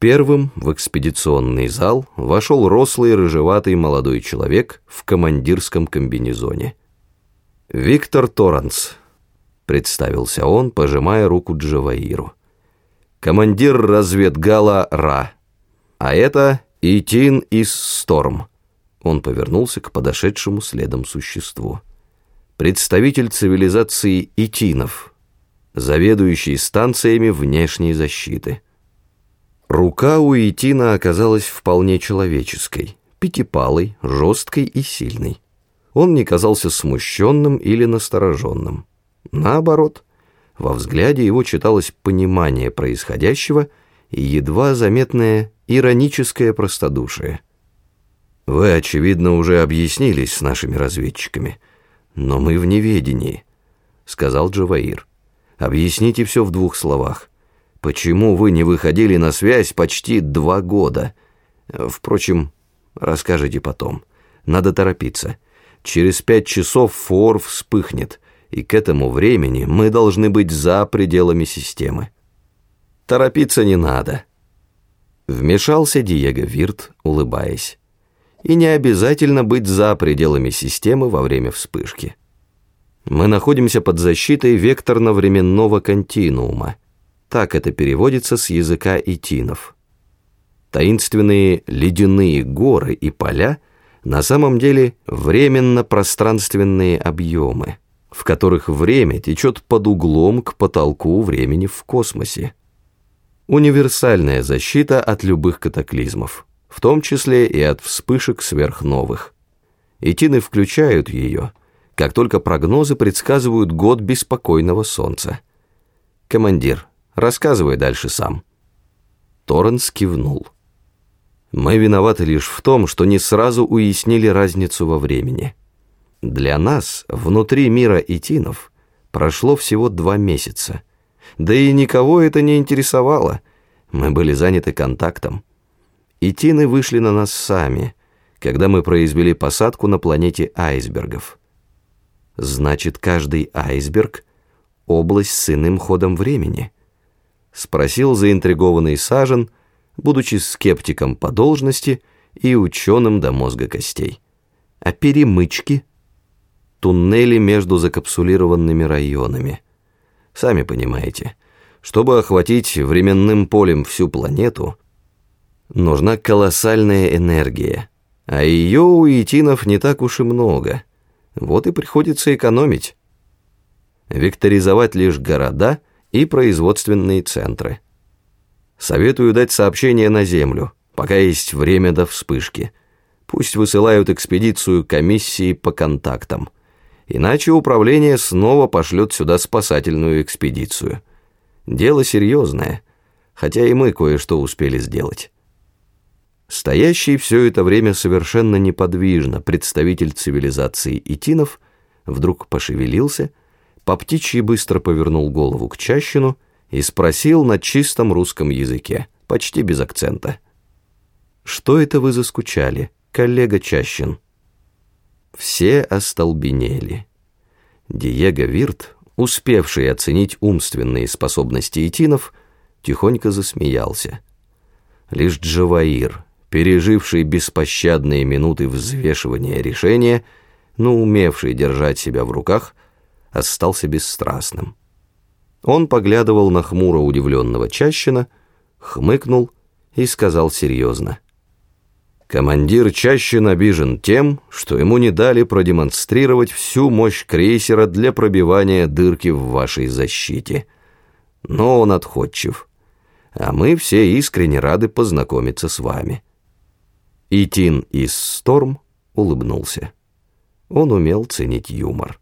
Первым в экспедиционный зал вошел рослый рыжеватый молодой человек в командирском комбинезоне. «Виктор Торренс», — представился он, пожимая руку Джаваиру. «Командир разведгала РА. А это Итин из Сторм». Он повернулся к подошедшему следом существу. «Представитель цивилизации Итинов, заведующий станциями внешней защиты». Рука у Итина оказалась вполне человеческой, пятипалой, жесткой и сильной. Он не казался смущенным или настороженным. Наоборот, во взгляде его читалось понимание происходящего и едва заметное ироническое простодушие. «Вы, очевидно, уже объяснились с нашими разведчиками, но мы в неведении», — сказал Джаваир. «Объясните все в двух словах. Почему вы не выходили на связь почти два года? Впрочем, расскажите потом. Надо торопиться. Через пять часов фор вспыхнет, и к этому времени мы должны быть за пределами системы. Торопиться не надо. Вмешался Диего Вирт, улыбаясь. И не обязательно быть за пределами системы во время вспышки. Мы находимся под защитой векторно-временного континуума, так это переводится с языка итинов. Таинственные ледяные горы и поля на самом деле временно-пространственные объемы, в которых время течет под углом к потолку времени в космосе. Универсальная защита от любых катаклизмов, в том числе и от вспышек сверхновых. Итины включают ее, как только прогнозы предсказывают год беспокойного Солнца. Командир, Рассказывай дальше сам». Торренс кивнул. «Мы виноваты лишь в том, что не сразу уяснили разницу во времени. Для нас, внутри мира итинов, прошло всего два месяца. Да и никого это не интересовало. Мы были заняты контактом. Итины вышли на нас сами, когда мы произвели посадку на планете айсбергов. Значит, каждый айсберг — область с иным ходом времени». — спросил заинтригованный Сажен, будучи скептиком по должности и ученым до мозга костей. «А перемычки?» «Туннели между закапсулированными районами. Сами понимаете, чтобы охватить временным полем всю планету, нужна колоссальная энергия, а ее у итинов не так уж и много. Вот и приходится экономить. Векторизовать лишь города — и производственные центры. Советую дать сообщение на Землю, пока есть время до вспышки. Пусть высылают экспедицию комиссии по контактам. Иначе управление снова пошлет сюда спасательную экспедицию. Дело серьезное, хотя и мы кое-что успели сделать. Стоящий все это время совершенно неподвижно представитель цивилизации Итинов вдруг пошевелился по птичьи быстро повернул голову к Чащину и спросил на чистом русском языке, почти без акцента. «Что это вы заскучали, коллега Чащин?» Все остолбенели. Диего Вирт, успевший оценить умственные способности Итинов, тихонько засмеялся. Лишь Джаваир, переживший беспощадные минуты взвешивания решения, но умевший держать себя в руках, остался бесстрастным. Он поглядывал на хмуро удивленного Чащина, хмыкнул и сказал серьезно. Командир Чащин обижен тем, что ему не дали продемонстрировать всю мощь крейсера для пробивания дырки в вашей защите. Но он отходчив, а мы все искренне рады познакомиться с вами. Итин из Сторм улыбнулся. Он умел ценить юмор.